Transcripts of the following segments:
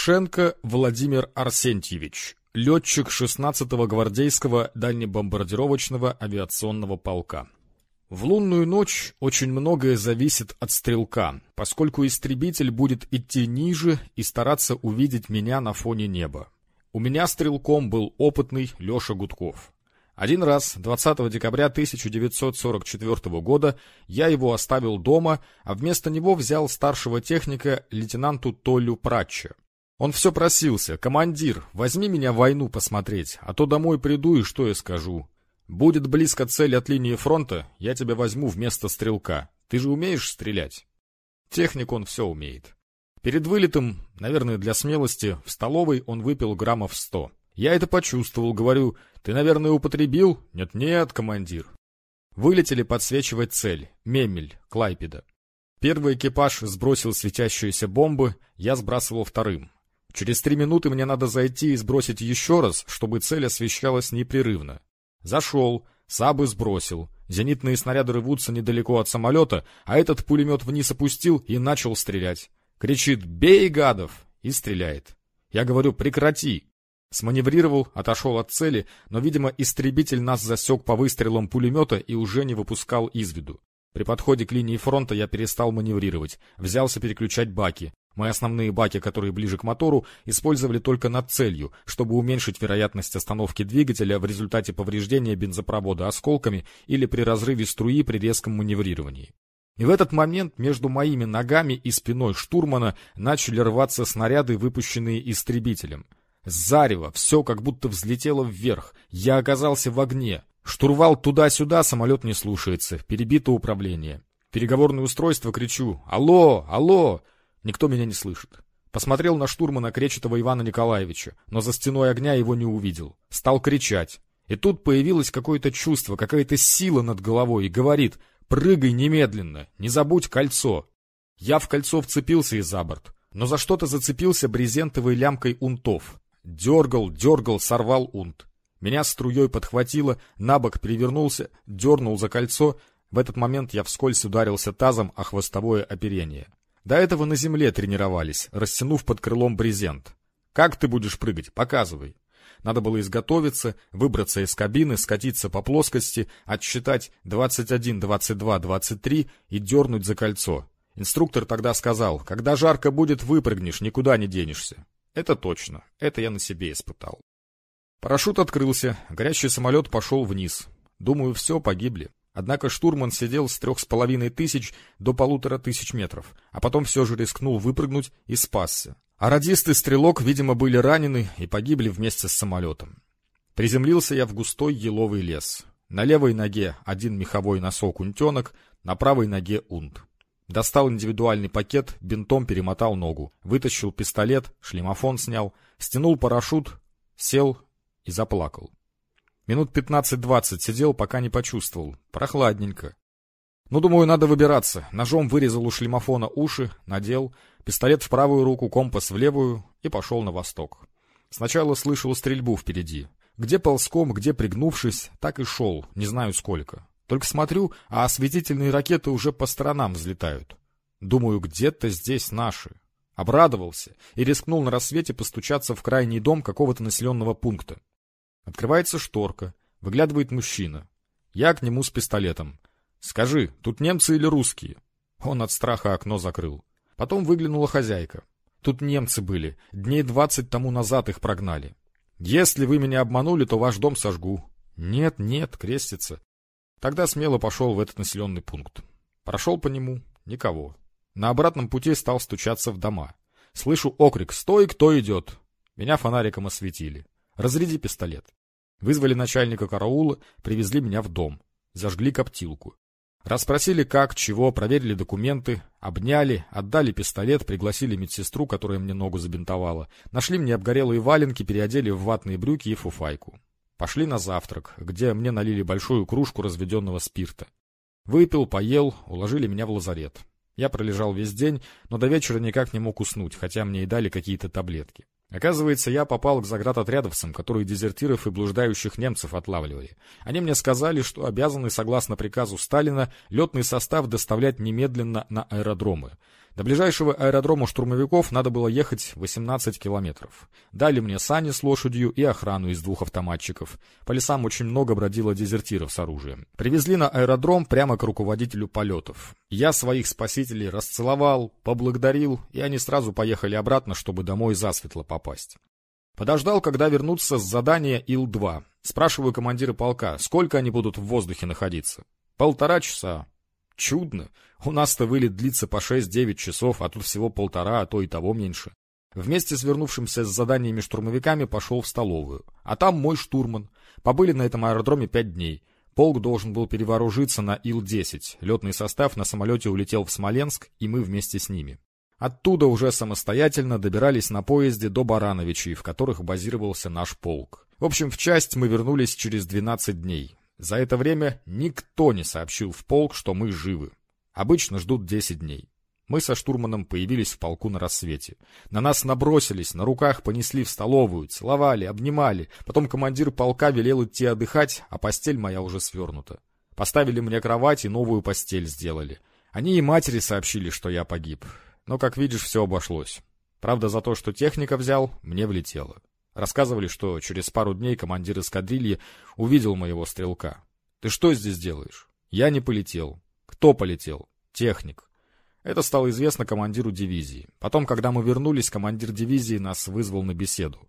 Порошенко Владимир Арсентьевич, летчик 16-го гвардейского дальнебомбардировочного авиационного полка. В лунную ночь очень многое зависит от стрелка, поскольку истребитель будет идти ниже и стараться увидеть меня на фоне неба. У меня стрелком был опытный Леша Гудков. Один раз, 20 декабря 1944 года, я его оставил дома, а вместо него взял старшего техника лейтенанту Толю Пратча. Он все просился, командир, возьми меня в войну посмотреть, а то домой приду и что я скажу. Будет близко цель от линии фронта, я тебя возьму вместо стрелка. Ты же умеешь стрелять? Техник он все умеет. Перед вылетом, наверное, для смелости, в столовой он выпил граммов сто. Я это почувствовал, говорю, ты, наверное, употребил? Нет-нет, командир. Вылетели подсвечивать цель, Мемель, Клайпеда. Первый экипаж сбросил светящиеся бомбы, я сбрасывал вторым. Через три минуты мне надо зайти и сбросить еще раз, чтобы цель освещалась непрерывно. Зашел, сабы сбросил. Зенитные снаряды рвутся недалеко от самолета, а этот пулемет вниз опустил и начал стрелять. Кричит «Бей, гадов!» и стреляет. Я говорю «Прекрати!» Сманеврировал, отошел от цели, но, видимо, истребитель нас засек по выстрелам пулемета и уже не выпускал из виду. При подходе к линии фронта я перестал маневрировать, взялся переключать баки. Мои основные баки, которые ближе к мотору, использовали только над целью, чтобы уменьшить вероятность остановки двигателя в результате повреждения бензопровода осколками или при разрыве струи при резком маневрировании. И в этот момент между моими ногами и спиной штурмана начали рваться снаряды, выпущенные истребителем. Зарево, все как будто взлетело вверх. Я оказался в огне. Штурвал туда-сюда, самолет не слушается. Перебито управление. Переговорное устройство, кричу. «Алло! Алло!» Никто меня не слышит. Посмотрел на штурмана Кречетова Ивана Николаевича, но за стеной огня его не увидел. Стал кричать. И тут появилось какое-то чувство, какая-то сила над головой, и говорит «Прыгай немедленно, не забудь кольцо». Я в кольцо вцепился и за борт, но за что-то зацепился брезентовой лямкой унтов. Дергал, дергал, сорвал унт. Меня струей подхватило, на бок перевернулся, дернул за кольцо. В этот момент я вскользь ударился тазом о хвостовое оперение. До этого на земле тренировались, растянув под крылом брезент. Как ты будешь прыгать? Показывай. Надо было изготовиться, выбраться из кабины, скатиться по плоскости, отсчитать 21, 22, 23 и дернуть за кольцо. Инструктор тогда сказал, когда жарко будет, выпрыгнешь, никуда не денешься. Это точно, это я на себе испытал. Парашют открылся, горящий самолет пошел вниз. Думаю, все, погибли. Однако штурман сидел с трех с половиной тысяч до полутора тысяч метров, а потом все же рискнул выпрыгнуть и спасся. А радист и стрелок, видимо, были ранены и погибли вместе с самолетом. Приземлился я в густой еловый лес. На левой ноге один меховой носок унтенок, на правой ноге унт. Достал индивидуальный пакет, бинтом перемотал ногу, вытащил пистолет, шлемофон снял, стянул парашют, сел и заплакал. Минут пятнадцать-двадцать сидел, пока не почувствовал. Прохладненько. Ну, думаю, надо выбираться. Ножом вырезал у шлемофона уши, надел, пистолет в правую руку, компас в левую и пошел на восток. Сначала слышал стрельбу впереди. Где ползком, где пригнувшись, так и шел, не знаю сколько. Только смотрю, а осветительные ракеты уже по сторонам взлетают. Думаю, где-то здесь наши. Обрадовался и рискнул на рассвете постучаться в крайний дом какого-то населенного пункта. Открывается шторка. Выглядывает мужчина. Я к нему с пистолетом. «Скажи, тут немцы или русские?» Он от страха окно закрыл. Потом выглянула хозяйка. Тут немцы были. Дней двадцать тому назад их прогнали. Если вы меня обманули, то ваш дом сожгу. Нет, нет, крестится. Тогда смело пошел в этот населенный пункт. Прошел по нему. Никого. На обратном пути стал стучаться в дома. Слышу окрик «Стой, кто идет!» Меня фонариком осветили. Разряди пистолет. Вызвали начальника караула, привезли меня в дом. Зажгли коптилку. Расспросили как, чего, проверили документы, обняли, отдали пистолет, пригласили медсестру, которая мне ногу забинтовала. Нашли мне обгорелые валенки, переодели в ватные брюки и фуфайку. Пошли на завтрак, где мне налили большую кружку разведенного спирта. Выпил, поел, уложили меня в лазарет. Я пролежал весь день, но до вечера никак не мог уснуть, хотя мне и дали какие-то таблетки. Оказывается, я попал к заградотрядовцам, которые дезертиров и блуждающих немцев отлавливали. Они мне сказали, что обязаны, согласно приказу Сталина, летный состав доставлять немедленно на аэродромы. До ближайшего аэродрома штурмовиков надо было ехать 18 километров. Дали мне сани с лошадью и охрану из двух автоматчиков. По лесам очень много бродило дезертиров с оружием. Привезли на аэродром прямо к руководителю полетов. Я своих спасителей расцеловал, поблагодарил, и они сразу поехали обратно, чтобы домой засветло попасть. Подождал, когда вернутся с задания Ил-2. Спрашиваю командира полка, сколько они будут в воздухе находиться. Полтора часа. Чудно. У нас-то вылет длится по 6-9 часов, а тут всего полтора, а то и того меньше. Вместе с вернувшимся с заданиями штурмовиками пошел в столовую. А там мой штурман. Побыли на этом аэродроме пять дней. Полк должен был перевооружиться на Ил-10. Летный состав на самолете улетел в Смоленск, и мы вместе с ними. Оттуда уже самостоятельно добирались на поезде до Барановичей, в которых базировался наш полк. В общем, в часть мы вернулись через 12 дней. За это время никто не сообщил в полк, что мы живы. Обычно ждут 10 дней. Мы со штурманом появились в полку на рассвете. На нас набросились, на руках понесли в столовую, целовали, обнимали. Потом командир полка велел идти отдыхать, а постель моя уже свернута. Поставили мне кровать и новую постель сделали. Они и матери сообщили, что я погиб. Но, как видишь, все обошлось. Правда, за то, что техника взял, мне влетело. Рассказывали, что через пару дней командир эскадрильи увидел моего стрелка. «Ты что здесь делаешь?» «Я не полетел». «Кто полетел?» «Техник». Это стало известно командиру дивизии. Потом, когда мы вернулись, командир дивизии нас вызвал на беседу.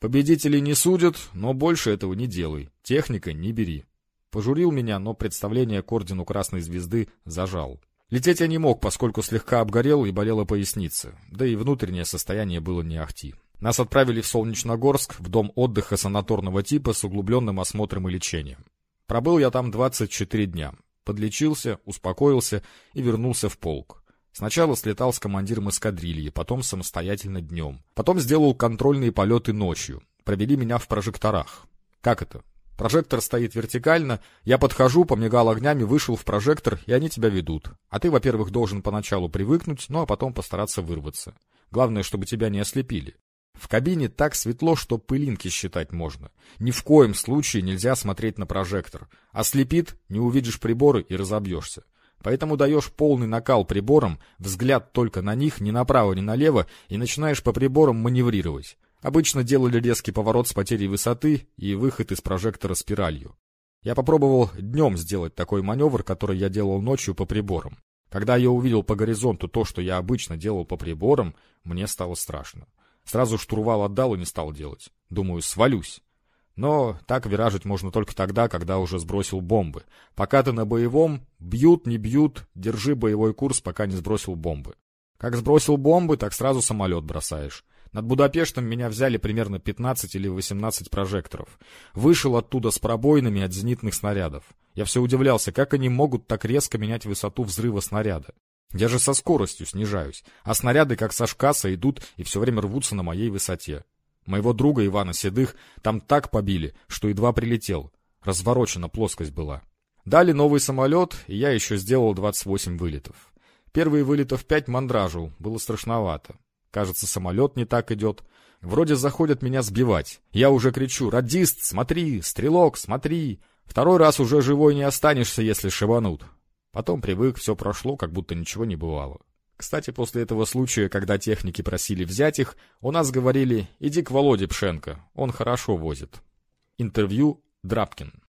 «Победителей не судят, но больше этого не делай. Техника не бери». Пожурил меня, но представление к ордену Красной Звезды зажал. Лететь я не мог, поскольку слегка обгорел и болела поясница, да и внутреннее состояние было не ахти. Нас отправили в Солнечногорск, в дом отдыха санаторного типа с углубленным осмотром и лечением. Пробыл я там 24 дня. Подлечился, успокоился и вернулся в полк. Сначала слетал с командиром эскадрильи, потом самостоятельно днем. Потом сделал контрольные полеты ночью. Провели меня в прожекторах. Как это? Прожектор стоит вертикально, я подхожу, помигал огнями, вышел в прожектор, и они тебя ведут. А ты, во-первых, должен поначалу привыкнуть, ну а потом постараться вырваться. Главное, чтобы тебя не ослепили. В кабине так светло, что пылинки считать можно. Ни в коем случае нельзя смотреть на прожектор. Ослепит, не увидишь приборы и разобьешься. Поэтому даешь полный накал приборам, взгляд только на них, ни направо, ни налево, и начинаешь по приборам маневрировать. Обычно делали резкий поворот с потерей высоты и выход из прожектора спиралью. Я попробовал днем сделать такой маневр, который я делал ночью по приборам. Когда я увидел по горизонту то, что я обычно делал по приборам, мне стало страшно. Сразу штурвал отдал и не стал делать. Думаю, свалюсь. Но так виражить можно только тогда, когда уже сбросил бомбы. Пока ты на боевом, бьют, не бьют, держи боевой курс, пока не сбросил бомбы. Как сбросил бомбы, так сразу самолет бросаешь. Над Будапештом меня взяли примерно 15 или 18 прожекторов. Вышел оттуда с пробоинами от зенитных снарядов. Я все удивлялся, как они могут так резко менять высоту взрыва снаряда. Я же со скоростью снижаюсь, а снаряды, как со шкаса, идут и все время рвутся на моей высоте. Моего друга Ивана Седых там так побили, что едва прилетел. Разворочена плоскость была. Дали новый самолет, и я еще сделал 28 вылетов. Первые вылетов 5 мандражил, было страшновато. Кажется, самолет не так идет. Вроде заходят меня сбивать. Я уже кричу «Радист, смотри! Стрелок, смотри!» Второй раз уже живой не останешься, если шибанут. Потом привык, все прошло, как будто ничего не бывало. Кстати, после этого случая, когда техники просили взять их, у нас говорили «иди к Володе Пшенко, он хорошо возит». Интервью Драбкин